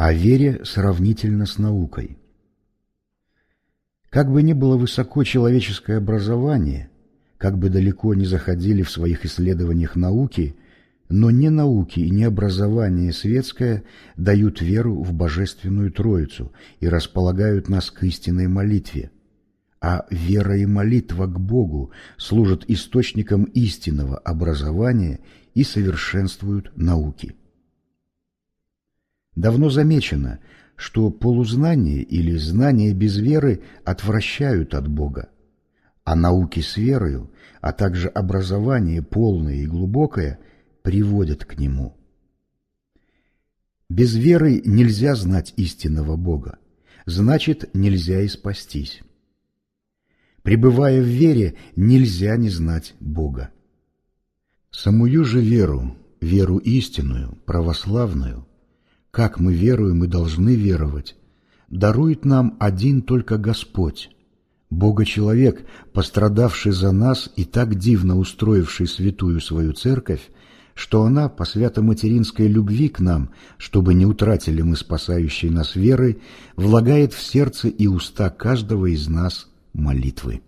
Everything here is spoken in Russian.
О вере сравнительно с наукой. Как бы ни было высоко человеческое образование, как бы далеко ни заходили в своих исследованиях науки, но ни науки и ни образование светское дают веру в Божественную Троицу и располагают нас к истинной молитве. А вера и молитва к Богу служат источником истинного образования и совершенствуют науки. Давно замечено, что полузнание или знание без веры отвращают от Бога, а науки с верою, а также образование полное и глубокое приводят к Нему. Без веры нельзя знать истинного Бога, значит, нельзя и спастись. Пребывая в вере, нельзя не знать Бога. Самую же веру, веру истинную, православную, как мы веруем и должны веровать, дарует нам один только Господь, Бога-человек, пострадавший за нас и так дивно устроивший святую свою церковь, что она по свято-материнской любви к нам, чтобы не утратили мы спасающей нас веры, влагает в сердце и уста каждого из нас молитвы.